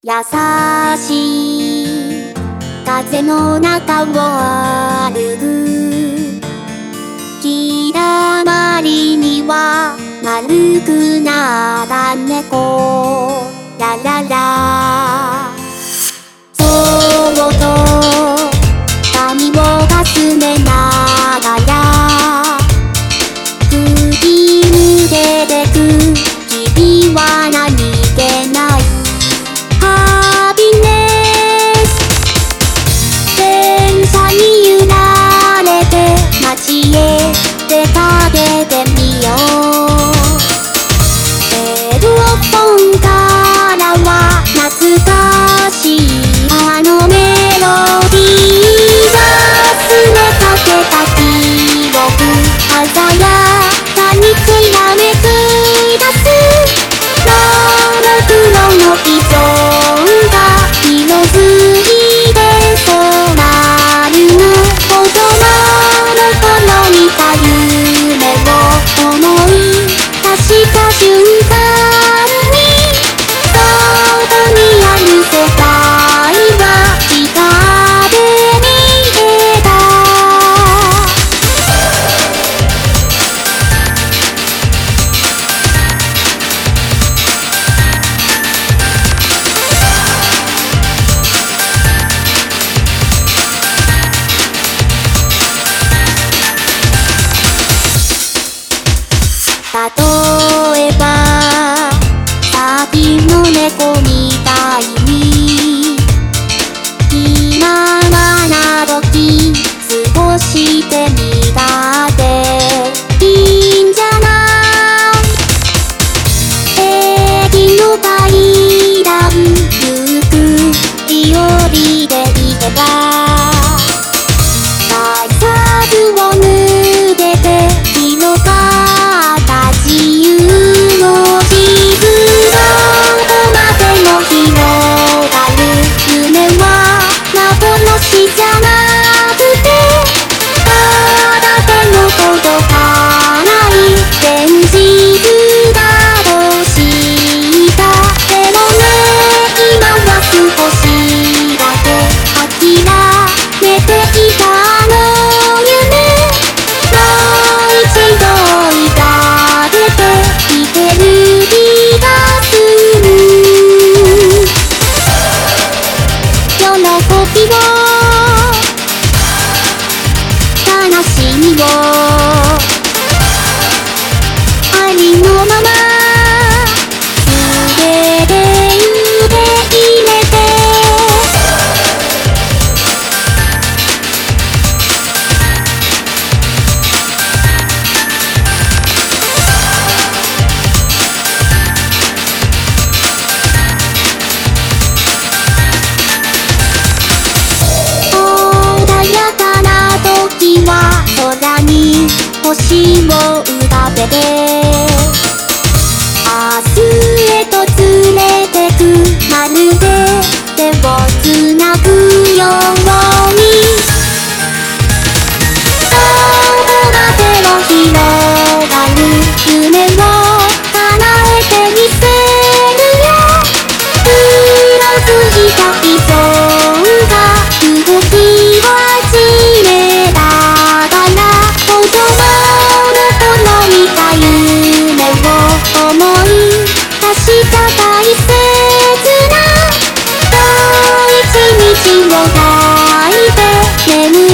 優しい風の中を歩く気だまりには丸くなった猫。ラララ。本からは懐かしいあの目じゃない星を浮かべて Let me